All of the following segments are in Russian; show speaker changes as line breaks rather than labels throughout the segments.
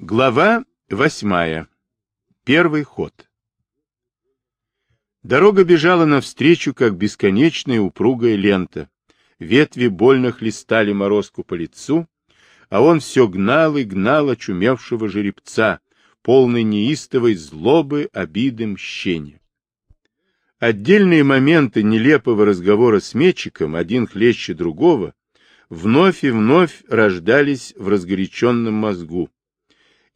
Глава восьмая. Первый ход. Дорога бежала навстречу, как бесконечная упругая лента. Ветви больно хлестали морозку по лицу, а он все гнал и гнал очумевшего жеребца, полный неистовой злобы, обиды, мщения. Отдельные моменты нелепого разговора с метчиком, один хлеще другого, вновь и вновь рождались в разгоряченном мозгу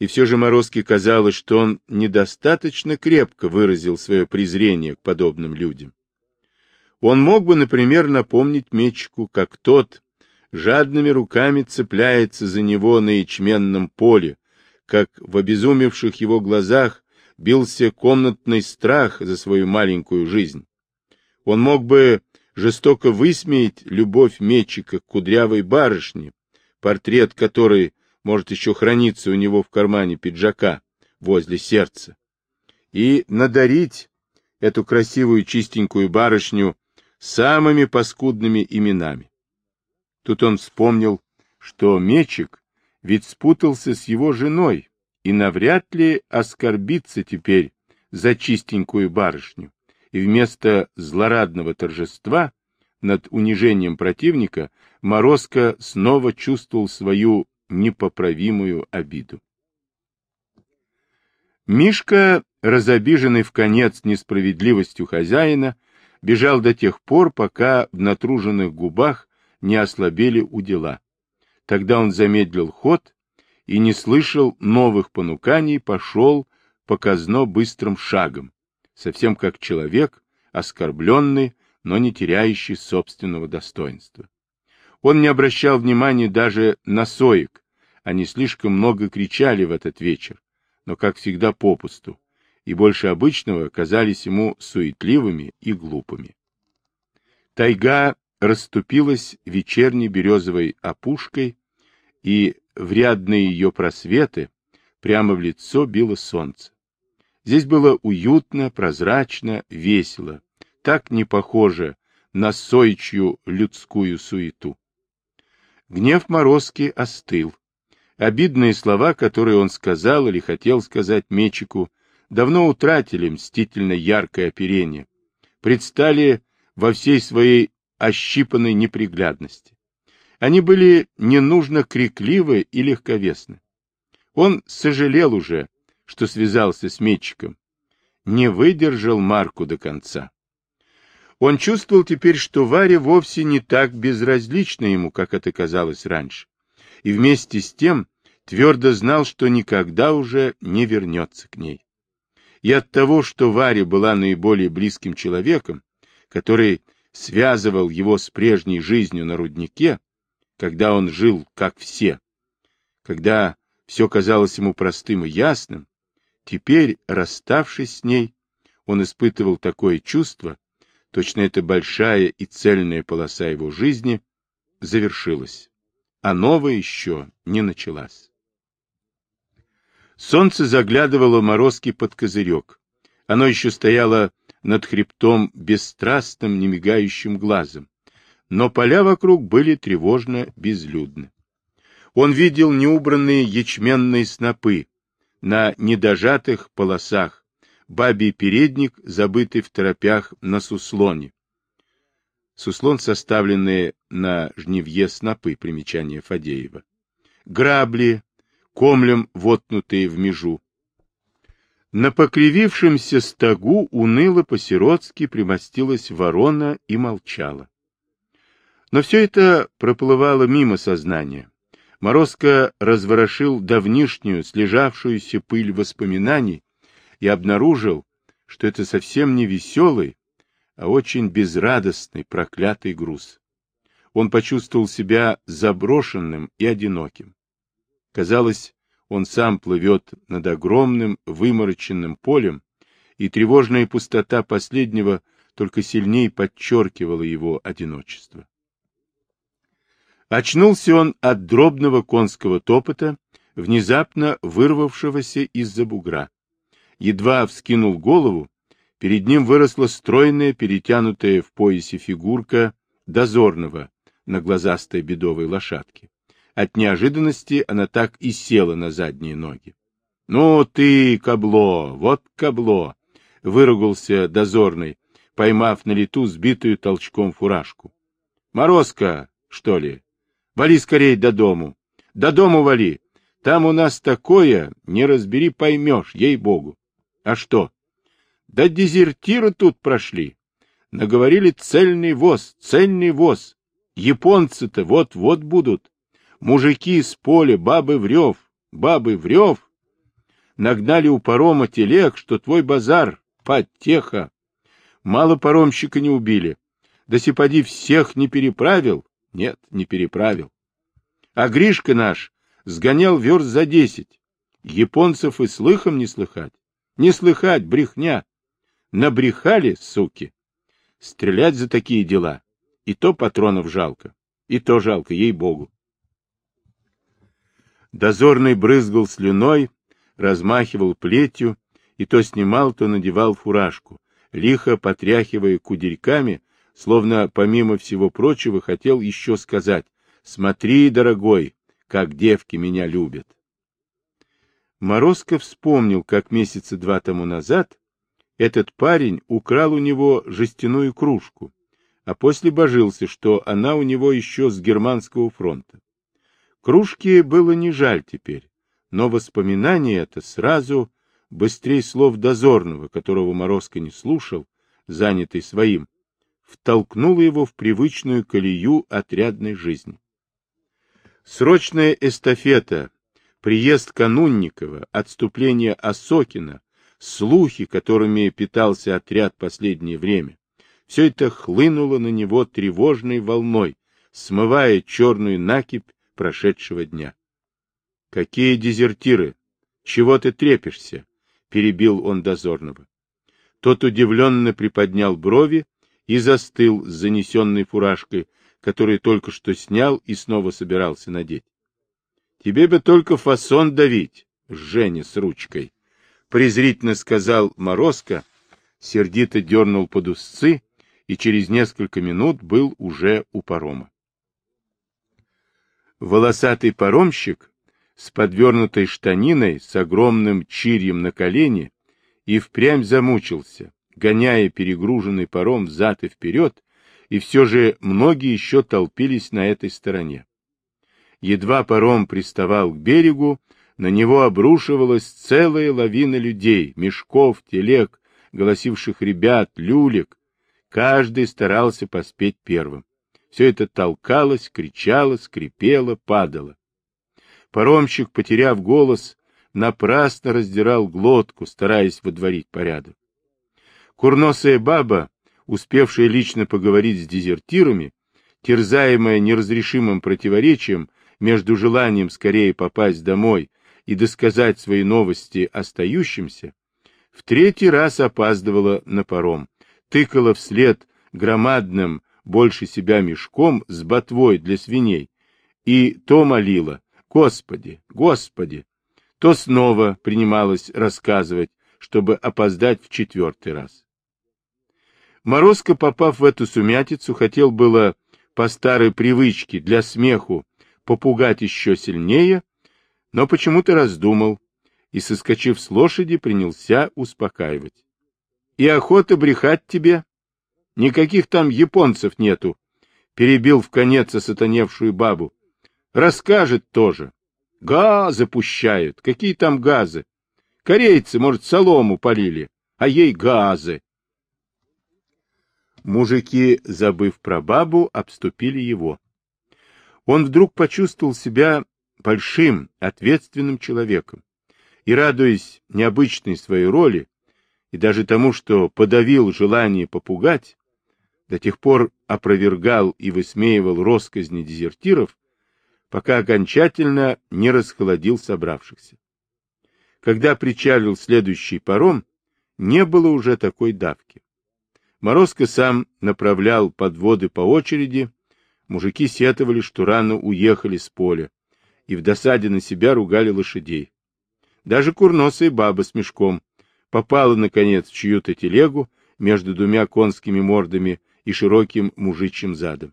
и все же Морозке казалось, что он недостаточно крепко выразил свое презрение к подобным людям. Он мог бы, например, напомнить Мечику, как тот жадными руками цепляется за него на ячменном поле, как в обезумевших его глазах бился комнатный страх за свою маленькую жизнь. Он мог бы жестоко высмеять любовь Мечика к кудрявой барышне, портрет которой может еще храниться у него в кармане пиджака возле сердца, и надарить эту красивую чистенькую барышню самыми паскудными именами. Тут он вспомнил, что Мечик ведь спутался с его женой и навряд ли оскорбится теперь за чистенькую барышню, и вместо злорадного торжества над унижением противника Морозко снова чувствовал свою непоправимую обиду. Мишка, разобиженный в конец несправедливостью хозяина, бежал до тех пор, пока в натруженных губах не ослабели удила. Тогда он замедлил ход и не слышал новых понуканий, пошел показно быстрым шагом, совсем как человек, оскорбленный, но не теряющий собственного достоинства. Он не обращал внимания даже на соек, они слишком много кричали в этот вечер, но, как всегда, попусту, и больше обычного казались ему суетливыми и глупыми. Тайга расступилась вечерней березовой опушкой, и в рядные ее просветы прямо в лицо било солнце. Здесь было уютно, прозрачно, весело, так не похоже на сойчью людскую суету. Гнев Морозки остыл. Обидные слова, которые он сказал или хотел сказать Мечику, давно утратили мстительно яркое оперение, предстали во всей своей ощипанной неприглядности. Они были ненужно крикливы и легковесны. Он сожалел уже, что связался с Мечиком, не выдержал Марку до конца. Он чувствовал теперь, что Варя вовсе не так безразлична ему, как это казалось раньше. И вместе с тем твердо знал, что никогда уже не вернется к ней. И от того, что Варя была наиболее близким человеком, который связывал его с прежней жизнью на руднике, когда он жил как все, когда все казалось ему простым и ясным, теперь, расставшись с ней, он испытывал такое чувство, точно эта большая и цельная полоса его жизни завершилась, а новая еще не началась. Солнце заглядывало морозки под козырек. Оно еще стояло над хребтом бесстрастным, немигающим глазом. Но поля вокруг были тревожно безлюдны. Он видел неубранные ячменные снопы на недожатых полосах, бабий передник, забытый в торопях на суслоне. Суслон, составленные на жневье снопы, примечание Фадеева. Грабли, комлем вотнутые в межу. На покривившемся стогу уныло по-сиротски примостилась ворона и молчала. Но все это проплывало мимо сознания. Морозко разворошил давнишнюю, слежавшуюся пыль воспоминаний и обнаружил, что это совсем не веселый, а очень безрадостный, проклятый груз. Он почувствовал себя заброшенным и одиноким. Казалось, он сам плывет над огромным вымороченным полем, и тревожная пустота последнего только сильнее подчеркивала его одиночество. Очнулся он от дробного конского топота, внезапно вырвавшегося из-за бугра. Едва вскинул голову, перед ним выросла стройная, перетянутая в поясе фигурка дозорного на глазастой бедовой лошадке От неожиданности она так и села на задние ноги. — Ну ты, кабло, вот кабло! — выругался дозорный, поймав на лету сбитую толчком фуражку. — Морозка, что ли? Вали скорей до дому. До дому вали. Там у нас такое, не разбери, поймешь, ей-богу. А что? Да дезертиры тут прошли. Наговорили цельный воз, цельный воз. Японцы-то вот-вот будут. Мужики с поля, бабы в рев, бабы в рев. Нагнали у парома телег, что твой базар, подтеха. Мало паромщика не убили. Да сипади всех не переправил? Нет, не переправил. А Гришка наш сгонял верст за десять. Японцев и слыхом не слыхать. Не слыхать, брехня. Набрехали, суки. Стрелять за такие дела. И то патронов жалко. И то жалко, ей-богу. Дозорный брызгал слюной, размахивал плетью, и то снимал, то надевал фуражку, лихо потряхивая кудельками, словно, помимо всего прочего, хотел еще сказать «Смотри, дорогой, как девки меня любят». Морозко вспомнил, как месяца два тому назад этот парень украл у него жестяную кружку, а после божился, что она у него еще с германского фронта. Кружки было не жаль теперь, но воспоминание это сразу быстрее слов дозорного, которого Морозко не слушал, занятый своим, втолкнуло его в привычную колею отрядной жизни. Срочная эстафета, приезд Канунникова, отступление Осокина, слухи, которыми питался отряд последнее время, все это хлынуло на него тревожной волной, смывая черную накипь прошедшего дня. — Какие дезертиры? Чего ты трепишься? — перебил он дозорного. Тот удивленно приподнял брови и застыл с занесенной фуражкой, которую только что снял и снова собирался надеть. — Тебе бы только фасон давить, Женя с ручкой, — презрительно сказал Морозко, сердито дернул под узцы и через несколько минут был уже у парома. Волосатый паромщик с подвернутой штаниной, с огромным чирьем на колене, и впрямь замучился, гоняя перегруженный паром взад и вперед, и все же многие еще толпились на этой стороне. Едва паром приставал к берегу, на него обрушивалась целая лавина людей, мешков, телег, голосивших ребят, люлек. Каждый старался поспеть первым. Все это толкалось, кричало, скрипело, падало. Паромщик, потеряв голос, напрасно раздирал глотку, стараясь водворить порядок. Курносая баба, успевшая лично поговорить с дезертирами, терзаемая неразрешимым противоречием между желанием скорее попасть домой и досказать свои новости остающимся, в третий раз опаздывала на паром, тыкала вслед громадным, больше себя мешком с ботвой для свиней, и то молила «Господи, Господи!», то снова принималась рассказывать, чтобы опоздать в четвертый раз. Морозко, попав в эту сумятицу, хотел было по старой привычке для смеху попугать еще сильнее, но почему-то раздумал и, соскочив с лошади, принялся успокаивать. — И охота брехать тебе? Никаких там японцев нету, — перебил в конец осатаневшую бабу. — Расскажет тоже. Газы пущают. Какие там газы? Корейцы, может, солому полили, а ей газы. Мужики, забыв про бабу, обступили его. Он вдруг почувствовал себя большим, ответственным человеком и, радуясь необычной своей роли и даже тому, что подавил желание попугать, до тех пор опровергал и высмеивал росказни дезертиров, пока окончательно не расхолодил собравшихся. Когда причалил следующий паром, не было уже такой давки. Морозко сам направлял подводы по очереди, мужики сетовали, что рано уехали с поля, и в досаде на себя ругали лошадей. Даже курносая баба с мешком попала, наконец, в чью-то телегу между двумя конскими мордами и широким мужичьим задом.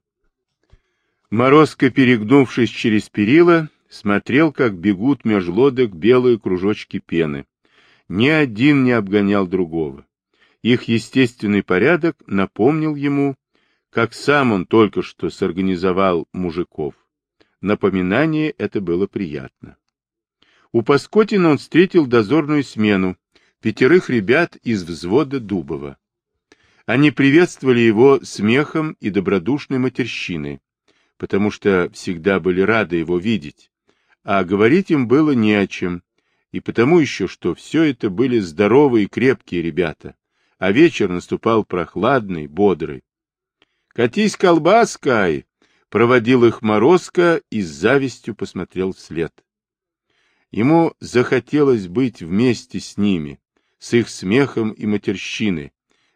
Морозко, перегнувшись через перила, смотрел, как бегут меж лодок белые кружочки пены. Ни один не обгонял другого. Их естественный порядок напомнил ему, как сам он только что сорганизовал мужиков. Напоминание это было приятно. У Паскотина он встретил дозорную смену, пятерых ребят из взвода Дубова. Они приветствовали его смехом и добродушной матерщиной, потому что всегда были рады его видеть, а говорить им было не о чем, и потому еще, что все это были здоровые и крепкие ребята, а вечер наступал прохладный, бодрый. «Катись колбаской!» — проводил их Морозко и с завистью посмотрел вслед. Ему захотелось быть вместе с ними, с их смехом и матерщиной,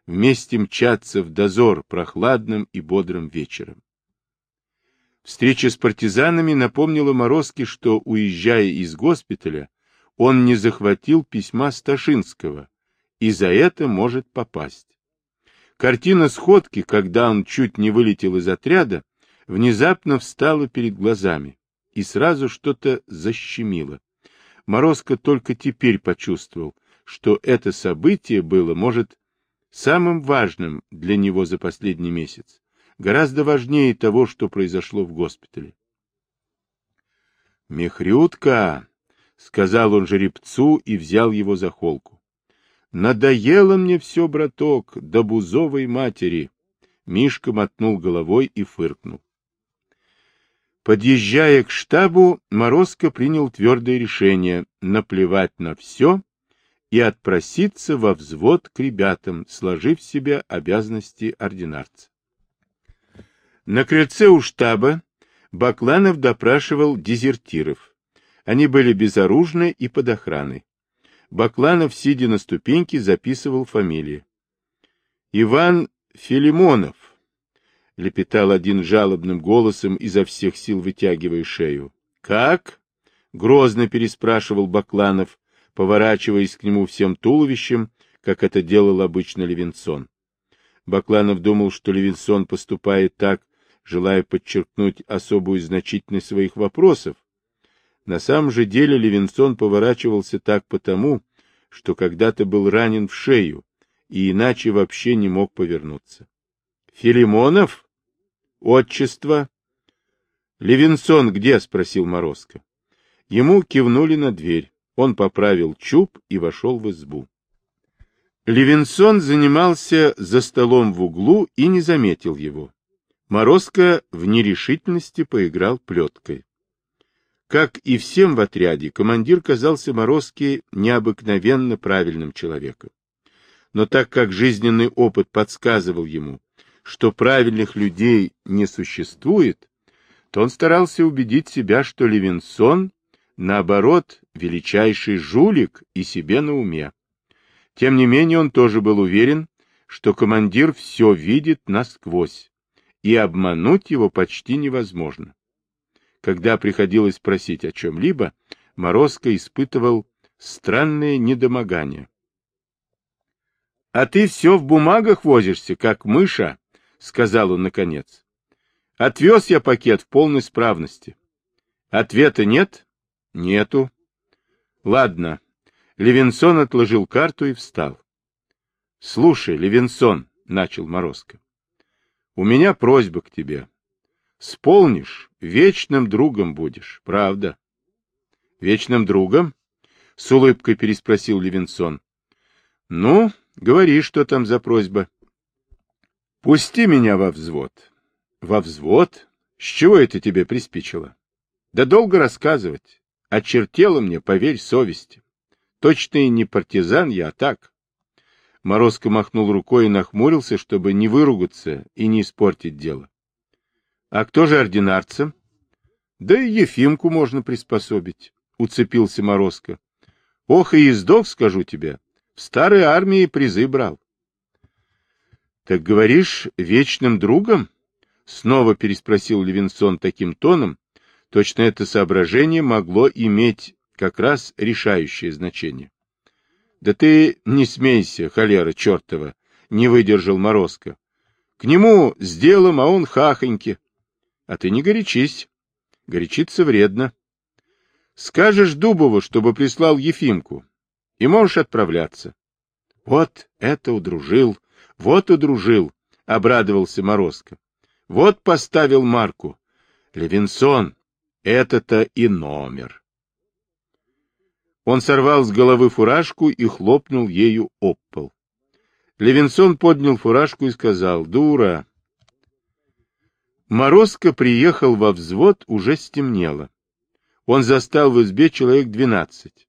вместе мчаться в дозор прохладным и бодрым вечером. Встреча с партизанами напомнила Морозке, что, уезжая из госпиталя, он не захватил письма Сташинского, и за это может попасть. Картина сходки, когда он чуть не вылетел из отряда, внезапно встала перед глазами, и сразу что-то защемило. Морозко только теперь почувствовал, что это событие было, может, самым важным для него за последний месяц, гораздо важнее того, что произошло в госпитале. «Мехрютка!» — сказал он жеребцу и взял его за холку. «Надоело мне все, браток, до бузовой матери!» Мишка мотнул головой и фыркнул. Подъезжая к штабу, Морозко принял твердое решение наплевать на все и отпроситься во взвод к ребятам, сложив в себя обязанности ординарца. На крыльце у штаба Бакланов допрашивал дезертиров. Они были безоружны и под охраной. Бакланов, сидя на ступеньке, записывал фамилии. Иван Филимонов, — лепетал один жалобным голосом, изо всех сил вытягивая шею. — Как? — грозно переспрашивал Бакланов, поворачиваясь к нему всем туловищем, как это делал обычно Левинсон. Бакланов думал, что Левинсон поступает так, желая подчеркнуть особую значительность своих вопросов. На самом же деле Левинсон поворачивался так потому, что когда-то был ранен в шею и иначе вообще не мог повернуться. — Филимонов? Отчество? Левинсон где? спросил Морозко. Ему кивнули на дверь. Он поправил чуб и вошел в избу. Левинсон занимался за столом в углу и не заметил его. Морозко в нерешительности поиграл плеткой. Как и всем в отряде, командир казался Морозке необыкновенно правильным человеком. Но так как жизненный опыт подсказывал ему, что правильных людей не существует, то он старался убедить себя, что Левинсон, наоборот, величайший жулик и себе на уме. Тем не менее, он тоже был уверен, что командир все видит насквозь, и обмануть его почти невозможно. Когда приходилось просить о чем-либо, Морозко испытывал странное недомогание. — А ты все в бумагах возишься, как мыша, — сказал он наконец. — Отвез я пакет в полной справности. — Ответа нет? — Нету. — Ладно. Левинсон отложил карту и встал. — Слушай, Левинсон, — начал Морозко, — у меня просьба к тебе. Сполнишь, вечным другом будешь, правда? — Вечным другом? — с улыбкой переспросил Левинсон. — Ну, говори, что там за просьба. — Пусти меня во взвод. Во взвод? С чего это тебе приспичило? Да долго рассказывать. Очертело мне, поверь, совести. Точно и не партизан я, а так. Морозко махнул рукой и нахмурился, чтобы не выругаться и не испортить дело. А кто же ординарцем? Да и Ефимку можно приспособить, уцепился Морозко. Ох, и издох, скажу тебе. В старой армии призы брал. — Так говоришь, вечным другом? — снова переспросил Левинсон таким тоном. Точно это соображение могло иметь как раз решающее значение. — Да ты не смейся, холера чертова! — не выдержал Морозко. — К нему с делом, а он хахоньки. А ты не горячись. Горячиться вредно. Скажешь Дубову, чтобы прислал Ефимку, и можешь отправляться. Вот это удружил, вот удружил, — обрадовался Морозко. Вот поставил марку. Левинсон, это-то и номер. Он сорвал с головы фуражку и хлопнул ею об пол. Левинсон поднял фуражку и сказал, «Дура!» Морозко приехал во взвод, уже стемнело. Он застал в избе человек двенадцать.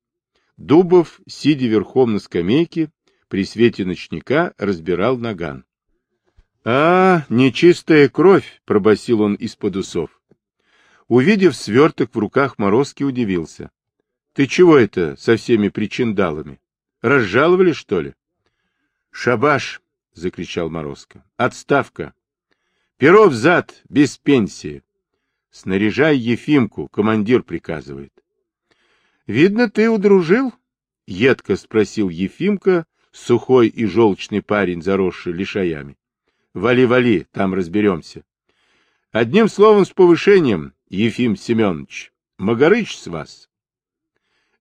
Дубов, сидя верхом на скамейке, при свете ночника разбирал наган. — А, нечистая кровь! — пробасил он из-под усов. Увидев сверток в руках, Морозки удивился. — Ты чего это со всеми причиндалами? Разжаловали, что ли? — Шабаш! — закричал Морозко. — Отставка! Перо взад, без пенсии! Снаряжай Ефимку, командир приказывает. — Видно, ты удружил? — едко спросил Ефимка, сухой и желчный парень, заросший лишаями. Вали, вали, там разберемся. Одним словом, с повышением, Ефим Семенович, Магарыч с вас.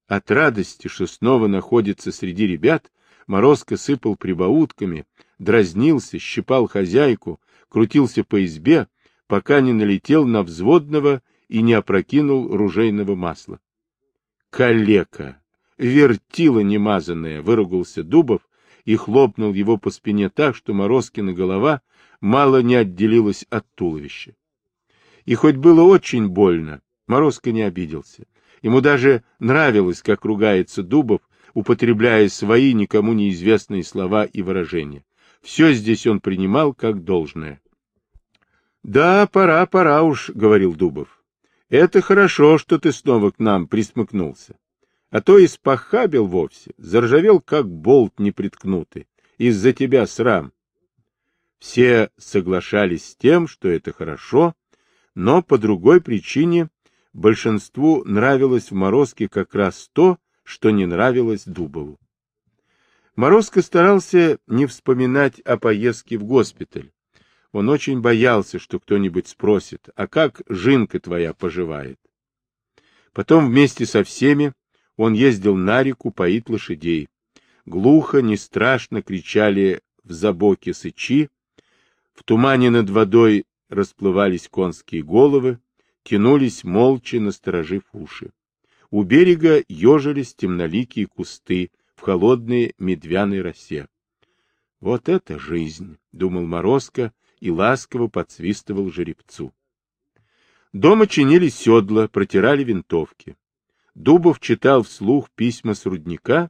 От радости, что снова находится среди ребят, Морозко сыпал прибаутками, дразнился, щипал хозяйку, крутился по избе, пока не налетел на взводного и не опрокинул ружейного масла. «Калека! Вертила немазанная!» — выругался Дубов, и хлопнул его по спине так, что Морозкина голова мало не отделилась от туловища. И хоть было очень больно, Морозко не обиделся. Ему даже нравилось, как ругается Дубов, употребляя свои никому неизвестные слова и выражения. Все здесь он принимал как должное. — Да, пора, пора уж, — говорил Дубов. — Это хорошо, что ты снова к нам присмыкнулся а то испохабил вовсе, заржавел, как болт неприткнутый. Из-за тебя срам. Все соглашались с тем, что это хорошо, но по другой причине большинству нравилось в Морозке как раз то, что не нравилось Дубову. Морозко старался не вспоминать о поездке в госпиталь. Он очень боялся, что кто-нибудь спросит, а как Жинка твоя поживает? Потом вместе со всеми он ездил на реку поить лошадей. Глухо, не страшно кричали в забоке сычи, в тумане над водой расплывались конские головы, тянулись молча, насторожив уши. У берега ежились темноликие кусты в холодной медвяной росе. Вот это жизнь, — думал Морозко и ласково подсвистывал жеребцу. Дома чинили седла, протирали винтовки. Дубов читал вслух письма с рудника,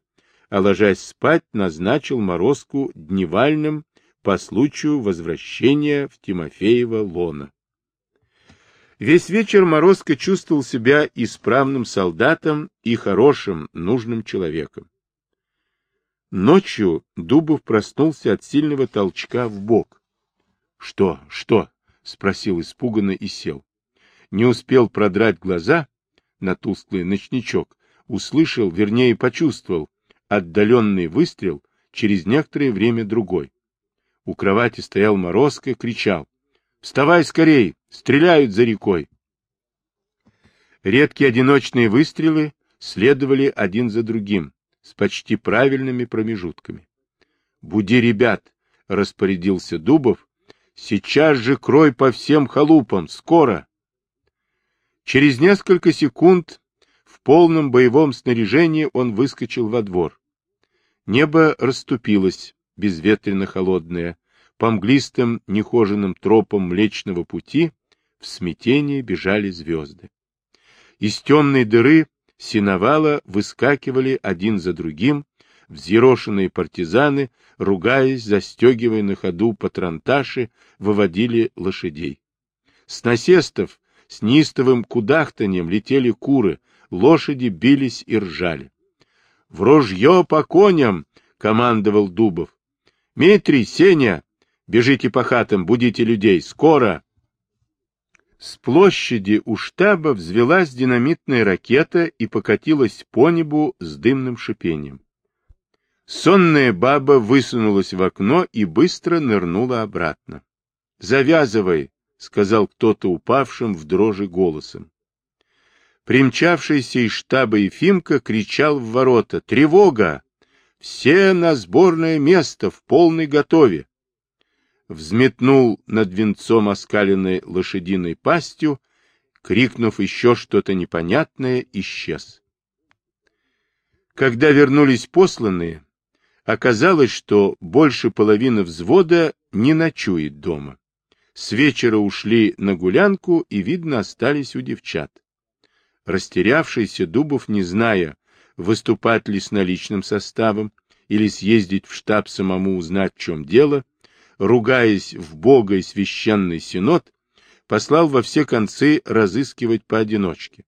а, ложась спать, назначил Морозку дневальным по случаю возвращения в Тимофеево лона. Весь вечер Морозко чувствовал себя исправным солдатом и хорошим, нужным человеком. Ночью Дубов проснулся от сильного толчка в бок. Что, что? — спросил испуганно и сел. Не успел продрать глаза, на тусклый ночничок, услышал, вернее почувствовал, отдаленный выстрел через некоторое время другой. У кровати стоял Морозко, кричал. «Вставай скорей! Стреляют за рекой!» Редкие одиночные выстрелы следовали один за другим, с почти правильными промежутками. «Буди ребят!» — распорядился Дубов. «Сейчас же крой по всем халупам! Скоро!» Через несколько секунд в полном боевом снаряжении он выскочил во двор. Небо расступилось, безветренно-холодное, по мглистым нехоженным тропам Млечного Пути в смятении бежали звезды. Из темной дыры синовала выскакивали один за другим взъерошенные партизаны, ругаясь, застегивая на ходу патронташи, выводили лошадей. С насестов с нистовым кудахтанием летели куры, лошади бились и ржали. — В ружье по коням! — командовал Дубов. — Митрий, Сеня, бежите по хатам, будите людей, скоро! С площади у штаба взвелась динамитная ракета и покатилась по небу с дымным шипением. Сонная баба высунулась в окно и быстро нырнула обратно. — Завязывай! Сказал кто-то упавшим в дрожи голосом. Примчавшийся из штаба Ефимка кричал в ворота «Тревога! Все на сборное место в полной готове!» Взметнул над венцом оскаленной лошадиной пастью, крикнув еще что-то непонятное, исчез. Когда вернулись посланные, оказалось, что больше половины взвода не ночует дома. С вечера ушли на гулянку и, видно, остались у девчат. Растерявшийся Дубов, не зная, выступать ли с наличным составом или съездить в штаб самому узнать, в чем дело, ругаясь в Бога и священный синод, послал во все концы разыскивать поодиночке.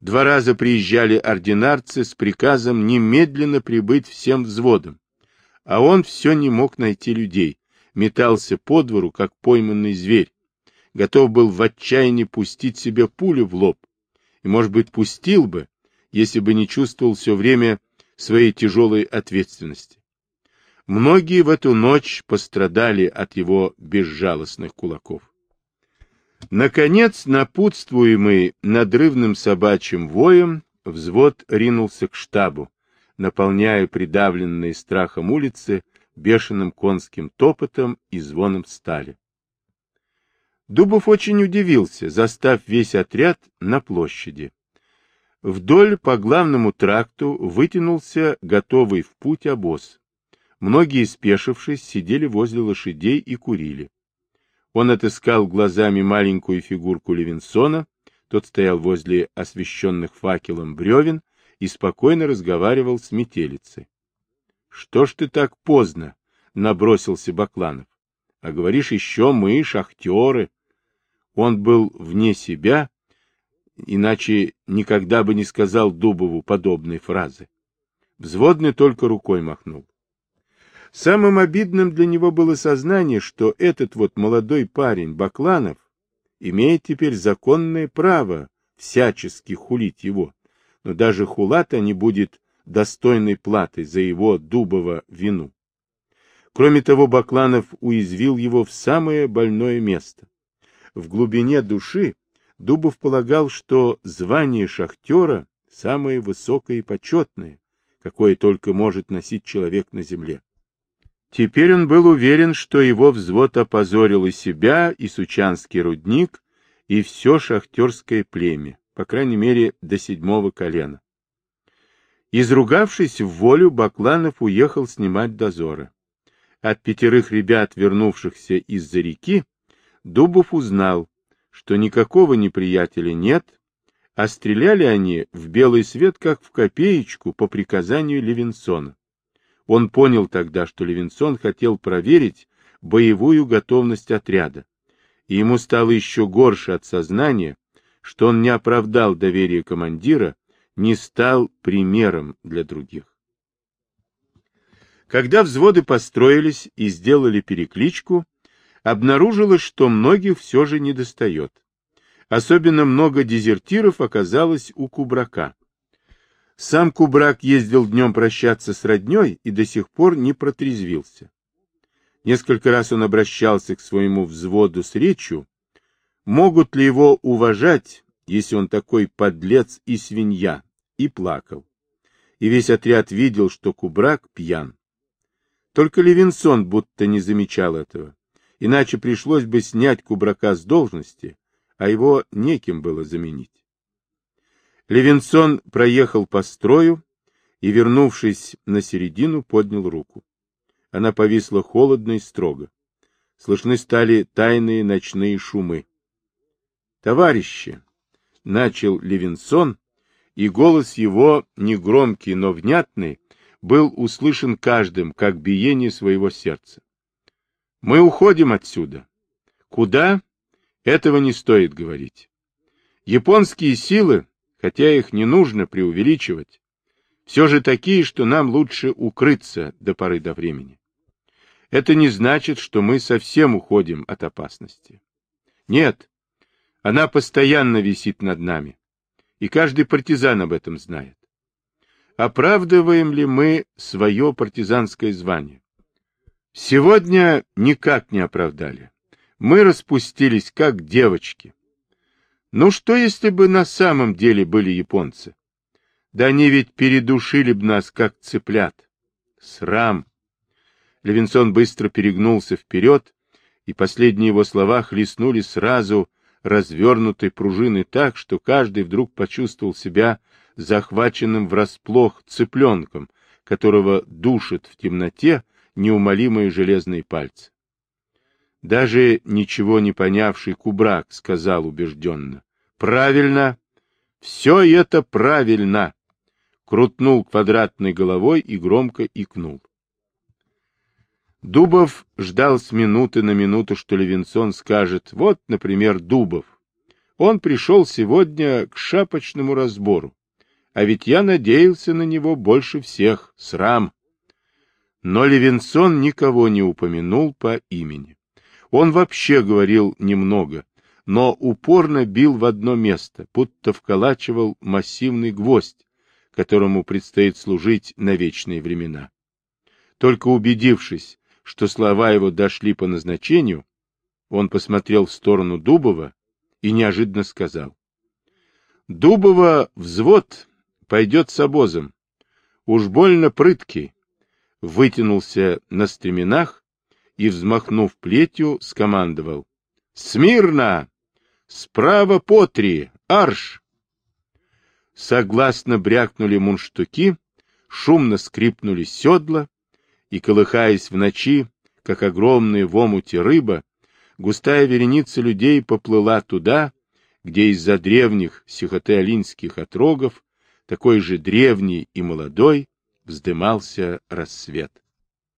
Два раза приезжали ординарцы с приказом немедленно прибыть всем взводом, а он все не мог найти людей, метался по двору, как пойманный зверь, готов был в отчаянии пустить себе пулю в лоб, и, может быть, пустил бы, если бы не чувствовал все время своей тяжелой ответственности. Многие в эту ночь пострадали от его безжалостных кулаков. Наконец, напутствуемый надрывным собачьим воем, взвод ринулся к штабу, наполняя придавленные страхом улицы бешеным конским топотом и звоном стали. Дубов очень удивился, застав весь отряд на площади. Вдоль по главному тракту вытянулся готовый в путь обоз. Многие, спешившись, сидели возле лошадей и курили. Он отыскал глазами маленькую фигурку Левинсона, тот стоял возле освещенных факелом бревен и спокойно разговаривал с метелицей. — Что ж ты так поздно? — набросился Бакланов. — А говоришь, еще мы, шахтеры. Он был вне себя, иначе никогда бы не сказал Дубову подобной фразы. Взводный только рукой махнул. Самым обидным для него было сознание, что этот вот молодой парень Бакланов имеет теперь законное право всячески хулить его, но даже хулата не будет достойной платой за его дубово вину. Кроме того, Бакланов уязвил его в самое больное место. В глубине души Дубов полагал, что звание шахтера самое высокое и почетное, какое только может носить человек на земле. Теперь он был уверен, что его взвод опозорил и себя, и Сучанский рудник, и все шахтерское племя, по крайней мере, до седьмого колена. Изругавшись в волю, Бакланов уехал снимать дозоры. От пятерых ребят, вернувшихся из-за реки, Дубов узнал, что никакого неприятеля нет, а стреляли они в белый свет, как в копеечку, по приказанию Левинсона. Он понял тогда, что Левинсон хотел проверить боевую готовность отряда, и ему стало еще горше от сознания, что он не оправдал доверие командира, не стал примером для других. Когда взводы построились и сделали перекличку, обнаружилось, что многих все же недостает. Особенно много дезертиров оказалось у Кубрака. Сам Кубрак ездил днем прощаться с родней и до сих пор не протрезвился. Несколько раз он обращался к своему взводу с речью, могут ли его уважать, если он такой подлец и свинья, и плакал. И весь отряд видел, что Кубрак пьян. Только Левинсон будто не замечал этого, иначе пришлось бы снять Кубрака с должности, а его неким было заменить. Левинсон проехал по строю и, вернувшись на середину, поднял руку. Она повисла холодно и строго. Слышны стали тайные ночные шумы. «Товарищи!» — начал Левинсон, и голос его, негромкий, но внятный, был услышан каждым, как биение своего сердца. «Мы уходим отсюда. Куда? Этого не стоит говорить. Японские силы хотя их не нужно преувеличивать, все же такие, что нам лучше укрыться до поры до времени. Это не значит, что мы совсем уходим от опасности. Нет, она постоянно висит над нами, и каждый партизан об этом знает. Оправдываем ли мы свое партизанское звание? Сегодня никак не оправдали. Мы распустились, как девочки. Ну что, если бы на самом деле были японцы? Да они ведь передушили бы нас, как цыплят. Срам! Левинсон быстро перегнулся вперед, и последние его слова хлестнули сразу развернутой пружиной так, что каждый вдруг почувствовал себя захваченным врасплох цыпленком, которого душит в темноте неумолимые железные пальцы. Даже ничего не понявший Кубрак сказал убежденно. «Правильно! Все это правильно!» Крутнул квадратной головой и громко икнул. Дубов ждал с минуты на минуту, что Левинсон скажет, вот, например, Дубов. Он пришел сегодня к шапочному разбору, а ведь я надеялся на него больше всех, срам. Но Левинсон никого не упомянул по имени. Он вообще говорил немного, но упорно бил в одно место, будто вколачивал массивный гвоздь, которому предстоит служить на вечные времена. Только убедившись, что слова его дошли по назначению, он посмотрел в сторону Дубова и неожиданно сказал. Дубова взвод пойдет с обозом. Уж больно прыткий. Вытянулся на стременах и, взмахнув плетью, скомандовал. «Смирно! Справа по три! Арш!» Согласно брякнули мунштуки, шумно скрипнули седла, и, колыхаясь в ночи, как огромные в омуте рыба, густая вереница людей поплыла туда, где из-за древних сихотеолинских отрогов, такой же древний и молодой, вздымался рассвет.